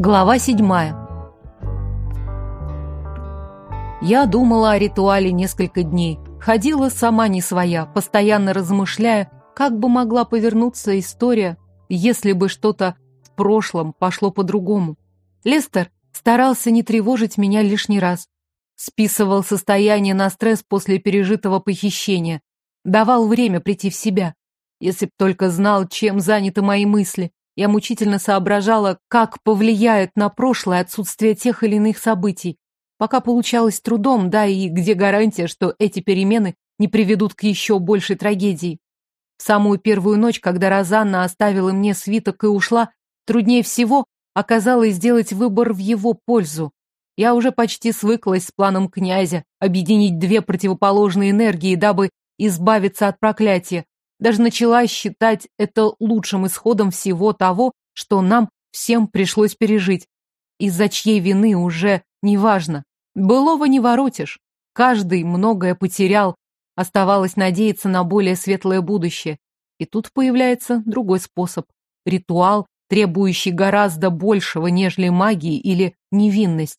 Глава седьмая. Я думала о ритуале несколько дней. Ходила сама не своя, постоянно размышляя, как бы могла повернуться история, если бы что-то в прошлом пошло по-другому. Лестер старался не тревожить меня лишний раз. Списывал состояние на стресс после пережитого похищения. Давал время прийти в себя. Если б только знал, чем заняты мои мысли. Я мучительно соображала, как повлияет на прошлое отсутствие тех или иных событий. Пока получалось трудом, да и где гарантия, что эти перемены не приведут к еще большей трагедии. В самую первую ночь, когда Розанна оставила мне свиток и ушла, труднее всего оказалось сделать выбор в его пользу. Я уже почти свыклась с планом князя объединить две противоположные энергии, дабы избавиться от проклятия, даже начала считать это лучшим исходом всего того, что нам всем пришлось пережить. Из-за чьей вины уже неважно. Былого не воротишь. Каждый многое потерял. Оставалось надеяться на более светлое будущее. И тут появляется другой способ. Ритуал, требующий гораздо большего, нежели магии или невинность.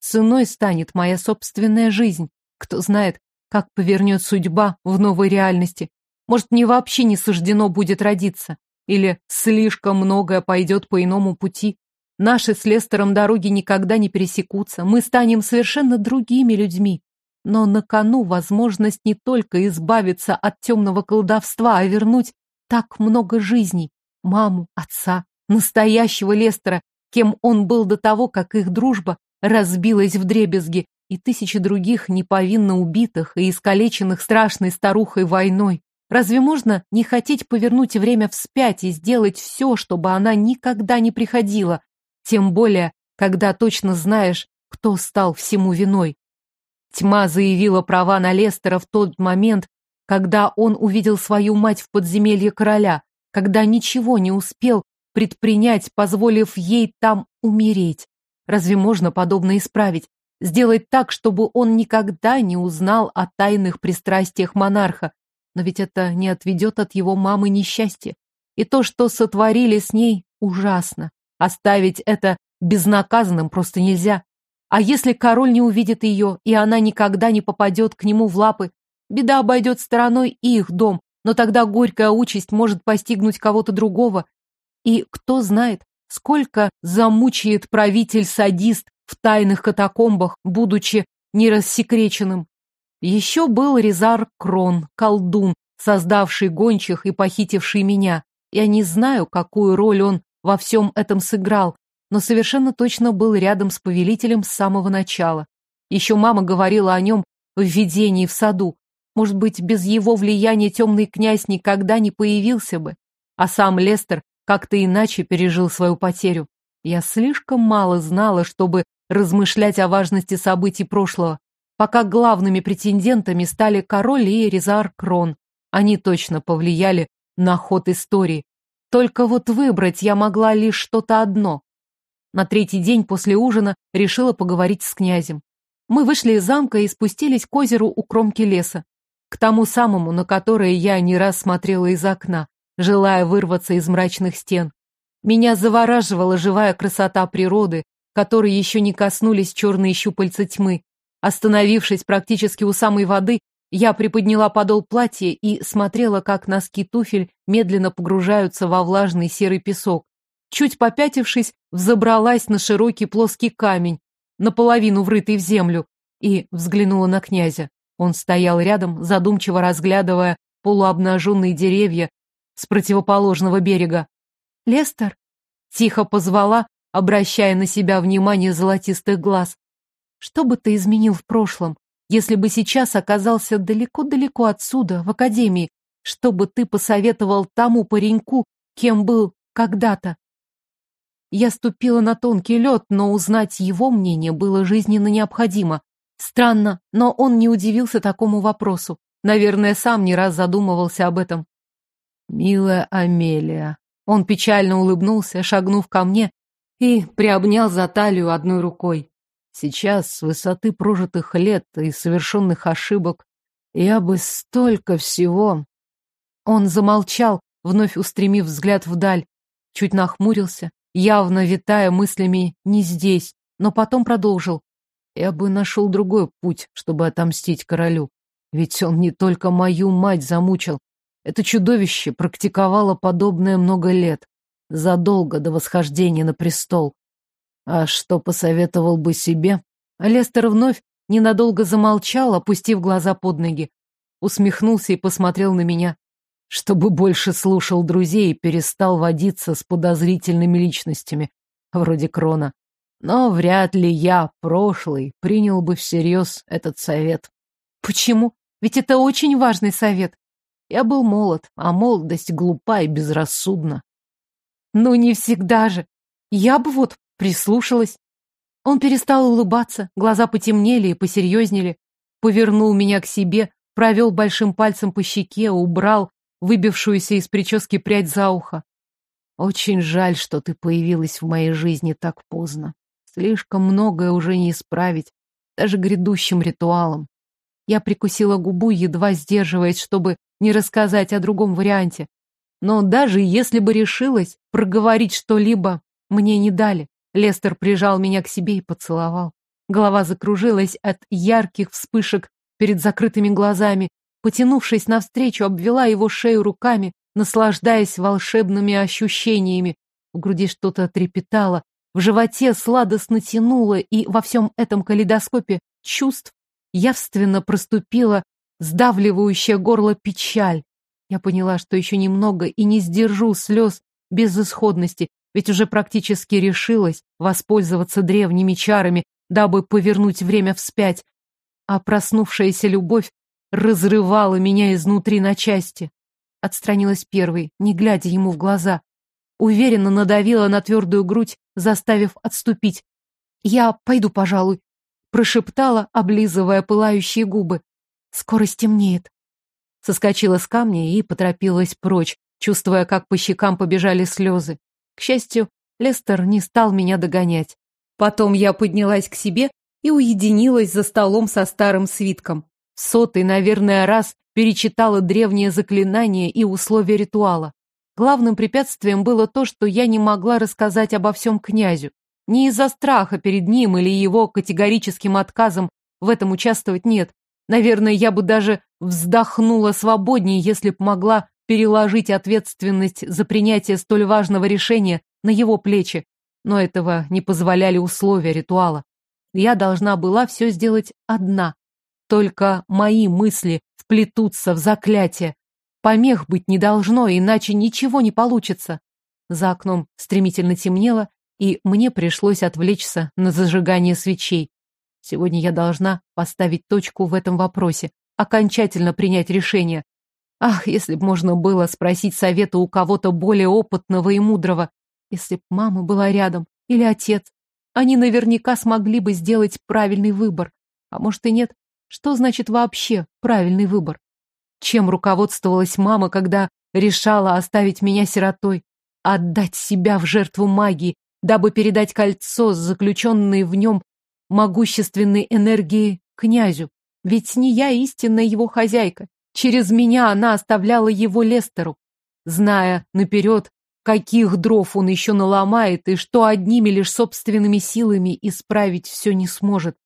Ценой станет моя собственная жизнь. Кто знает, как повернет судьба в новой реальности. Может, мне вообще не суждено будет родиться? Или слишком многое пойдет по иному пути? Наши с Лестером дороги никогда не пересекутся. Мы станем совершенно другими людьми. Но на кону возможность не только избавиться от темного колдовства, а вернуть так много жизней. Маму, отца, настоящего Лестера, кем он был до того, как их дружба разбилась в дребезги, и тысячи других неповинно убитых и искалеченных страшной старухой войной. Разве можно не хотеть повернуть время вспять и сделать все, чтобы она никогда не приходила? Тем более, когда точно знаешь, кто стал всему виной. Тьма заявила права на Лестера в тот момент, когда он увидел свою мать в подземелье короля, когда ничего не успел предпринять, позволив ей там умереть. Разве можно подобное исправить? Сделать так, чтобы он никогда не узнал о тайных пристрастиях монарха, но ведь это не отведет от его мамы несчастье. И то, что сотворили с ней, ужасно. Оставить это безнаказанным просто нельзя. А если король не увидит ее, и она никогда не попадет к нему в лапы, беда обойдет стороной и их дом, но тогда горькая участь может постигнуть кого-то другого. И кто знает, сколько замучает правитель-садист в тайных катакомбах, будучи нерассекреченным. Еще был Резар Крон, колдун, создавший гончих и похитивший меня. Я не знаю, какую роль он во всем этом сыграл, но совершенно точно был рядом с повелителем с самого начала. Еще мама говорила о нем в видении в саду. Может быть, без его влияния темный князь никогда не появился бы. А сам Лестер как-то иначе пережил свою потерю. Я слишком мало знала, чтобы размышлять о важности событий прошлого пока главными претендентами стали король и Резар Крон. Они точно повлияли на ход истории. Только вот выбрать я могла лишь что-то одно. На третий день после ужина решила поговорить с князем. Мы вышли из замка и спустились к озеру у кромки леса, к тому самому, на которое я не раз смотрела из окна, желая вырваться из мрачных стен. Меня завораживала живая красота природы, которой еще не коснулись черные щупальца тьмы, Остановившись практически у самой воды, я приподняла подол платья и смотрела, как носки туфель медленно погружаются во влажный серый песок. Чуть попятившись, взобралась на широкий плоский камень, наполовину врытый в землю, и взглянула на князя. Он стоял рядом, задумчиво разглядывая полуобнаженные деревья с противоположного берега. «Лестер?» — тихо позвала, обращая на себя внимание золотистых глаз. Что бы ты изменил в прошлом, если бы сейчас оказался далеко-далеко отсюда, в академии? Что бы ты посоветовал тому пареньку, кем был когда-то? Я ступила на тонкий лед, но узнать его мнение было жизненно необходимо. Странно, но он не удивился такому вопросу. Наверное, сам не раз задумывался об этом. «Милая Амелия». Он печально улыбнулся, шагнув ко мне и приобнял за талию одной рукой. Сейчас, с высоты прожитых лет и совершенных ошибок, я бы столько всего... Он замолчал, вновь устремив взгляд вдаль, чуть нахмурился, явно витая мыслями не здесь, но потом продолжил. Я бы нашел другой путь, чтобы отомстить королю. Ведь он не только мою мать замучил. Это чудовище практиковало подобное много лет, задолго до восхождения на престол. А что посоветовал бы себе? Лестер вновь ненадолго замолчал, опустив глаза под ноги. Усмехнулся и посмотрел на меня. Чтобы больше слушал друзей и перестал водиться с подозрительными личностями, вроде Крона. Но вряд ли я, прошлый, принял бы всерьез этот совет. Почему? Ведь это очень важный совет. Я был молод, а молодость глупа и безрассудна. Ну, не всегда же. Я бы вот прислушалась. Он перестал улыбаться, глаза потемнели и посерьезнели, повернул меня к себе, провел большим пальцем по щеке, убрал выбившуюся из прически прядь за ухо. Очень жаль, что ты появилась в моей жизни так поздно. Слишком многое уже не исправить, даже грядущим ритуалом. Я прикусила губу, едва сдерживаясь, чтобы не рассказать о другом варианте. Но даже если бы решилась проговорить что-либо, мне не дали. Лестер прижал меня к себе и поцеловал. Голова закружилась от ярких вспышек перед закрытыми глазами. Потянувшись навстречу, обвела его шею руками, наслаждаясь волшебными ощущениями. В груди что-то трепетало, в животе сладостно тянуло, и во всем этом калейдоскопе чувств явственно проступила сдавливающая горло печаль. Я поняла, что еще немного и не сдержу слез безысходности, ведь уже практически решилась воспользоваться древними чарами, дабы повернуть время вспять, а проснувшаяся любовь разрывала меня изнутри на части. Отстранилась первой, не глядя ему в глаза. Уверенно надавила на твердую грудь, заставив отступить. «Я пойду, пожалуй прошептала, облизывая пылающие губы. Скоро стемнеет. Соскочила с камня и поторопилась прочь, чувствуя, как по щекам побежали слезы. Счастью, Лестер не стал меня догонять. Потом я поднялась к себе и уединилась за столом со старым свитком. сотый, наверное, раз перечитала древнее заклинание и условия ритуала. Главным препятствием было то, что я не могла рассказать обо всем князю. Не из-за страха перед ним или его категорическим отказом в этом участвовать нет. Наверное, я бы даже вздохнула свободнее, если б могла переложить ответственность за принятие столь важного решения на его плечи. Но этого не позволяли условия ритуала. Я должна была все сделать одна. Только мои мысли вплетутся в заклятие. Помех быть не должно, иначе ничего не получится. За окном стремительно темнело, и мне пришлось отвлечься на зажигание свечей. Сегодня я должна поставить точку в этом вопросе, окончательно принять решение. Ах, если б можно было спросить совета у кого-то более опытного и мудрого, если б мама была рядом, или отец. Они наверняка смогли бы сделать правильный выбор. А может и нет. Что значит вообще правильный выбор? Чем руководствовалась мама, когда решала оставить меня сиротой? Отдать себя в жертву магии, дабы передать кольцо с заключенной в нем могущественной энергией князю. Ведь не я истинная его хозяйка. Через меня она оставляла его Лестеру, зная наперед, каких дров он еще наломает и что одними лишь собственными силами исправить все не сможет.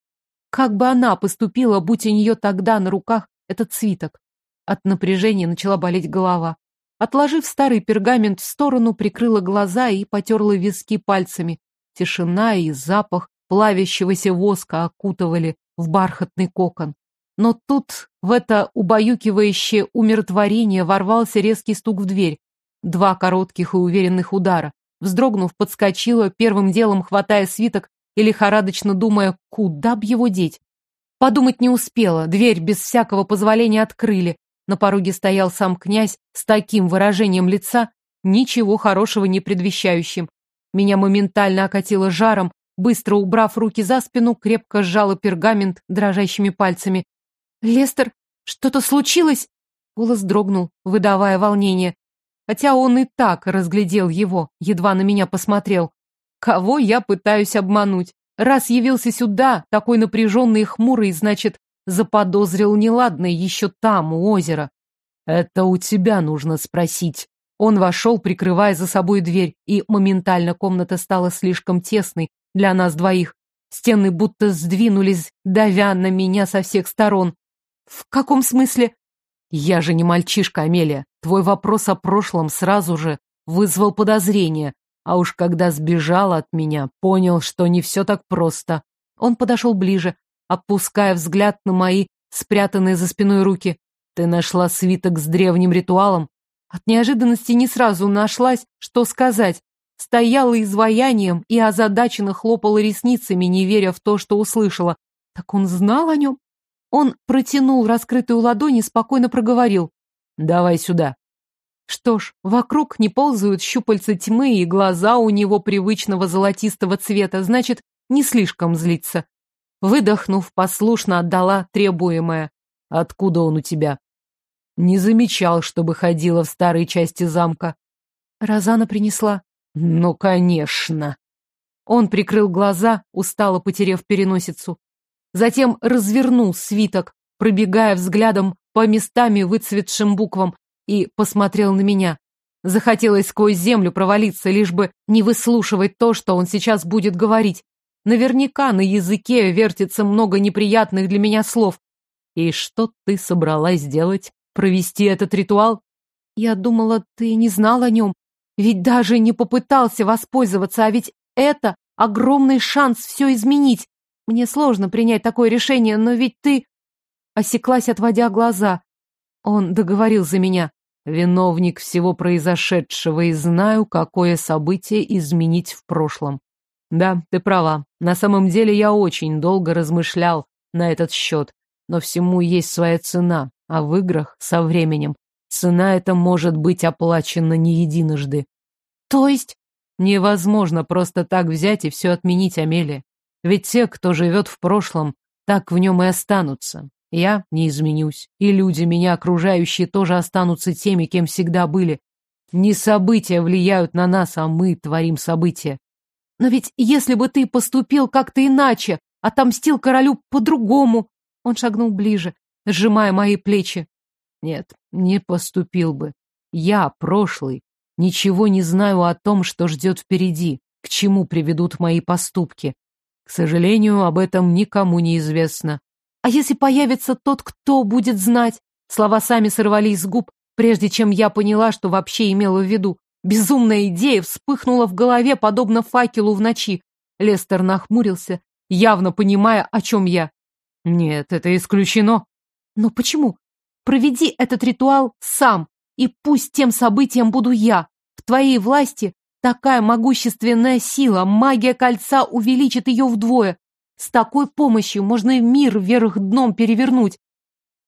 Как бы она поступила, будь у нее тогда на руках этот цвиток? От напряжения начала болеть голова. Отложив старый пергамент в сторону, прикрыла глаза и потерла виски пальцами. Тишина и запах плавящегося воска окутывали в бархатный кокон. Но тут в это убаюкивающее умиротворение ворвался резкий стук в дверь. Два коротких и уверенных удара. Вздрогнув, подскочила, первым делом хватая свиток и лихорадочно думая, куда б его деть. Подумать не успела, дверь без всякого позволения открыли. На пороге стоял сам князь с таким выражением лица, ничего хорошего не предвещающим. Меня моментально окатило жаром, быстро убрав руки за спину, крепко сжала пергамент дрожащими пальцами. «Лестер, что-то случилось?» Голос дрогнул, выдавая волнение. Хотя он и так разглядел его, едва на меня посмотрел. Кого я пытаюсь обмануть? Раз явился сюда, такой напряженный и хмурый, значит, заподозрил неладное еще там, у озера. Это у тебя нужно спросить. Он вошел, прикрывая за собой дверь, и моментально комната стала слишком тесной для нас двоих. Стены будто сдвинулись, давя на меня со всех сторон. В каком смысле? Я же не мальчишка, Амелия. Твой вопрос о прошлом сразу же вызвал подозрение, а уж когда сбежал от меня, понял, что не все так просто. Он подошел ближе, опуская взгляд на мои спрятанные за спиной руки. Ты нашла свиток с древним ритуалом? От неожиданности не сразу нашлась, что сказать. Стояла изваянием и озадаченно хлопала ресницами, не веря в то, что услышала. Так он знал о нем? Он протянул раскрытую ладонь и спокойно проговорил. «Давай сюда». Что ж, вокруг не ползают щупальца тьмы, и глаза у него привычного золотистого цвета, значит, не слишком злится. Выдохнув, послушно отдала требуемое. «Откуда он у тебя?» Не замечал, чтобы ходила в старой части замка. Розана принесла. Ну, конечно. Он прикрыл глаза, устало потеряв переносицу. Затем развернул свиток, пробегая взглядом по местами выцветшим буквам, и посмотрел на меня. Захотелось сквозь землю провалиться, лишь бы не выслушивать то, что он сейчас будет говорить. Наверняка на языке вертится много неприятных для меня слов. И что ты собралась делать? Провести этот ритуал? Я думала, ты не знал о нем. Ведь даже не попытался воспользоваться, а ведь это огромный шанс все изменить. Мне сложно принять такое решение, но ведь ты... Осеклась, отводя глаза. Он договорил за меня. Виновник всего произошедшего и знаю, какое событие изменить в прошлом. Да, ты права. На самом деле я очень долго размышлял на этот счет. Но всему есть своя цена, а в играх со временем цена эта может быть оплачена не единожды. То есть? Невозможно просто так взять и все отменить, Амелия. Ведь те, кто живет в прошлом, так в нем и останутся. Я не изменюсь, и люди, меня окружающие, тоже останутся теми, кем всегда были. Не события влияют на нас, а мы творим события. Но ведь если бы ты поступил как-то иначе, отомстил королю по-другому... Он шагнул ближе, сжимая мои плечи. Нет, не поступил бы. Я, прошлый, ничего не знаю о том, что ждет впереди, к чему приведут мои поступки. К сожалению, об этом никому не известно. А если появится тот, кто будет знать? Слова сами сорвались с губ, прежде чем я поняла, что вообще имела в виду. Безумная идея вспыхнула в голове, подобно факелу в ночи. Лестер нахмурился, явно понимая, о чем я. Нет, это исключено. Но почему? Проведи этот ритуал сам, и пусть тем событием буду я. В твоей власти такая могущественная сила, магия кольца увеличит ее вдвое. С такой помощью можно и мир вверх дном перевернуть.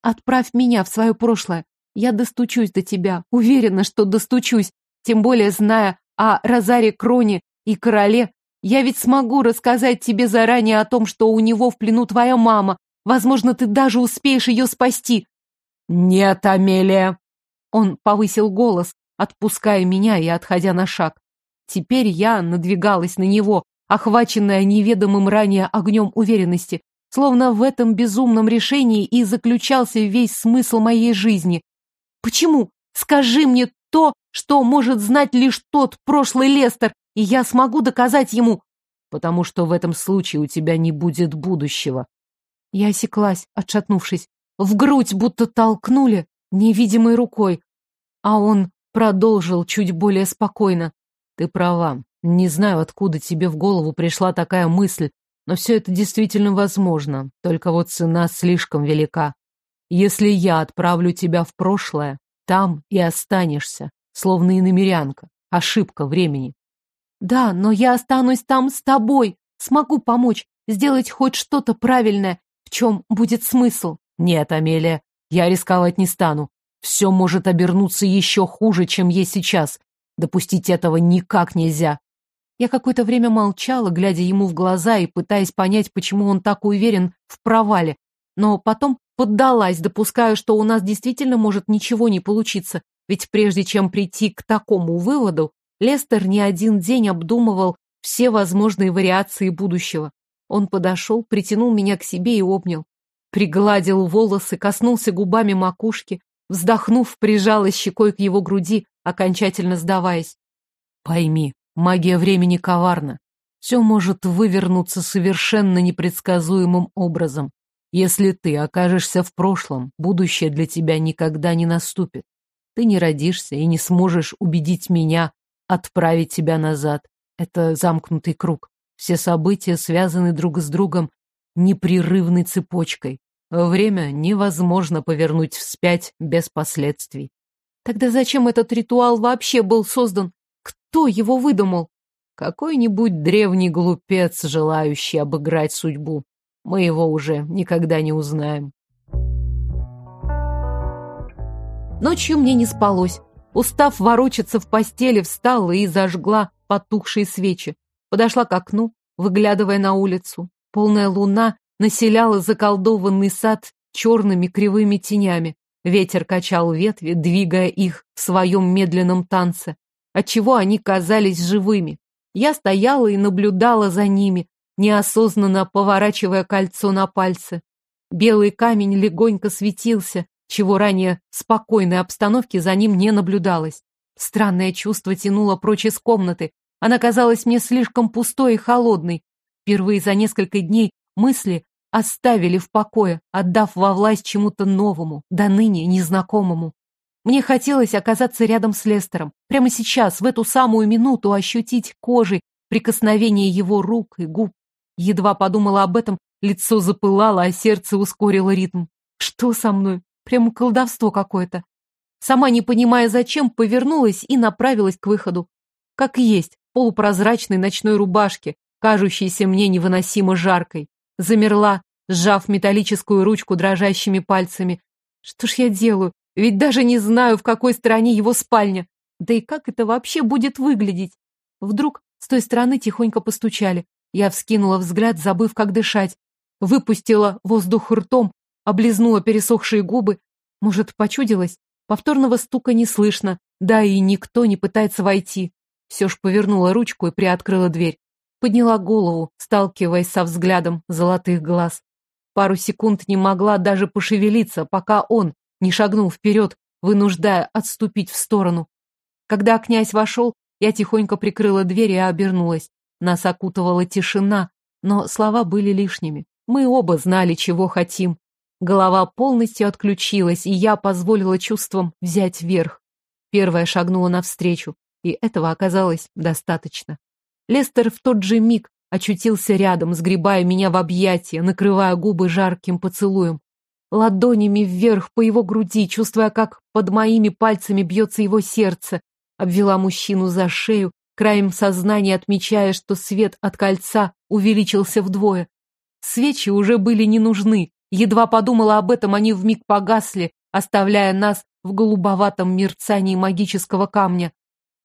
Отправь меня в свое прошлое. Я достучусь до тебя. Уверена, что достучусь. Тем более, зная о Розаре Кроне и короле, я ведь смогу рассказать тебе заранее о том, что у него в плену твоя мама. Возможно, ты даже успеешь ее спасти. Нет, Амелия. Он повысил голос, отпуская меня и отходя на шаг. Теперь я надвигалась на него, охваченная неведомым ранее огнем уверенности, словно в этом безумном решении и заключался весь смысл моей жизни. Почему? Скажи мне то, что может знать лишь тот прошлый Лестер, и я смогу доказать ему. Потому что в этом случае у тебя не будет будущего. Я осеклась, отшатнувшись. В грудь будто толкнули невидимой рукой. А он продолжил чуть более спокойно. Ты права. Не знаю, откуда тебе в голову пришла такая мысль, но все это действительно возможно, только вот цена слишком велика. Если я отправлю тебя в прошлое, там и останешься, словно иномерянка. Ошибка времени. Да, но я останусь там с тобой, смогу помочь, сделать хоть что-то правильное, в чем будет смысл. Нет, Амелия, я рисковать не стану. Все может обернуться еще хуже, чем есть сейчас. Допустить этого никак нельзя. Я какое-то время молчала, глядя ему в глаза и пытаясь понять, почему он так уверен в провале. Но потом поддалась, допуская, что у нас действительно может ничего не получиться. Ведь прежде чем прийти к такому выводу, Лестер не один день обдумывал все возможные вариации будущего. Он подошел, притянул меня к себе и обнял. Пригладил волосы, коснулся губами макушки, Вздохнув, прижалась щекой к его груди, окончательно сдаваясь. Пойми, магия времени коварна. Все может вывернуться совершенно непредсказуемым образом. Если ты окажешься в прошлом, будущее для тебя никогда не наступит. Ты не родишься и не сможешь убедить меня отправить тебя назад. Это замкнутый круг. Все события связаны друг с другом непрерывной цепочкой. Время невозможно повернуть вспять без последствий. Тогда зачем этот ритуал вообще был создан? Кто его выдумал? Какой-нибудь древний глупец, желающий обыграть судьбу. Мы его уже никогда не узнаем. Ночью мне не спалось. Устав ворочаться в постели, встала и зажгла потухшие свечи. Подошла к окну, выглядывая на улицу. Полная луна населяла заколдованный сад черными кривыми тенями. Ветер качал ветви, двигая их в своем медленном танце, отчего они казались живыми. Я стояла и наблюдала за ними, неосознанно поворачивая кольцо на пальце. Белый камень легонько светился, чего ранее в спокойной обстановке за ним не наблюдалось. Странное чувство тянуло прочь из комнаты. Она казалась мне слишком пустой и холодной. Впервые за несколько дней мысли оставили в покое, отдав во власть чему-то новому, до ныне незнакомому. Мне хотелось оказаться рядом с Лестером, прямо сейчас, в эту самую минуту ощутить кожей прикосновение его рук и губ. Едва подумала об этом, лицо запылало, а сердце ускорило ритм. Что со мной? Прямо колдовство какое-то. Сама не понимая зачем, повернулась и направилась к выходу. Как есть, полупрозрачной ночной рубашке, кажущейся мне невыносимо жаркой. Замерла, сжав металлическую ручку дрожащими пальцами. Что ж я делаю? Ведь даже не знаю, в какой стороне его спальня. Да и как это вообще будет выглядеть? Вдруг с той стороны тихонько постучали. Я вскинула взгляд, забыв, как дышать. Выпустила воздух ртом, облизнула пересохшие губы. Может, почудилась? Повторного стука не слышно, да и никто не пытается войти. Все ж повернула ручку и приоткрыла дверь. Подняла голову, сталкиваясь со взглядом золотых глаз. Пару секунд не могла даже пошевелиться, пока он не шагнул вперед, вынуждая отступить в сторону. Когда князь вошел, я тихонько прикрыла дверь и обернулась. Нас окутывала тишина, но слова были лишними. Мы оба знали, чего хотим. Голова полностью отключилась, и я позволила чувствам взять верх. Первая шагнула навстречу, и этого оказалось достаточно. Лестер в тот же миг очутился рядом, сгребая меня в объятия, накрывая губы жарким поцелуем. Ладонями вверх по его груди, чувствуя, как под моими пальцами бьется его сердце, обвела мужчину за шею, краем сознания отмечая, что свет от кольца увеличился вдвое. Свечи уже были не нужны. Едва подумала об этом, они вмиг погасли, оставляя нас в голубоватом мерцании магического камня.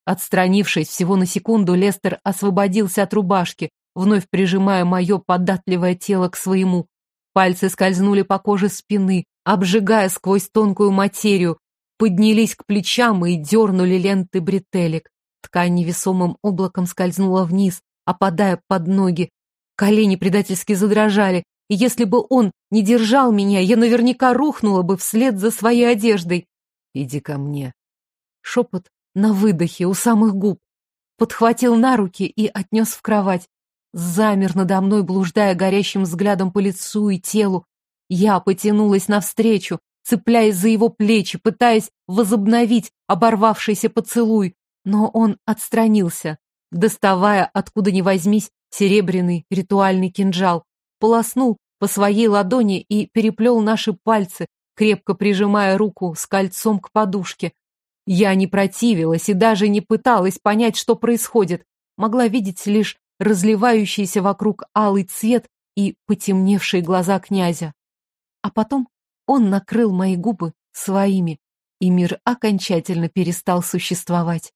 Отстранившись всего на секунду, Лестер освободился от рубашки, вновь прижимая мое податливое тело к своему. Пальцы скользнули по коже спины, обжигая сквозь тонкую материю, поднялись к плечам и дернули ленты бретелек. Ткань невесомым облаком скользнула вниз, опадая под ноги. Колени предательски задрожали, и если бы он не держал меня, я наверняка рухнула бы вслед за своей одеждой. «Иди ко мне». Шепот на выдохе у самых губ. Подхватил на руки и отнес в кровать. Замер надо мной, блуждая горящим взглядом по лицу и телу. Я потянулась навстречу, цепляясь за его плечи, пытаясь возобновить оборвавшийся поцелуй, но он отстранился, доставая, откуда ни возьмись, серебряный ритуальный кинжал, полоснул по своей ладони и переплел наши пальцы, крепко прижимая руку с кольцом к подушке. Я не противилась и даже не пыталась понять, что происходит. Могла видеть лишь разливающийся вокруг алый цвет и потемневшие глаза князя. А потом он накрыл мои губы своими, и мир окончательно перестал существовать.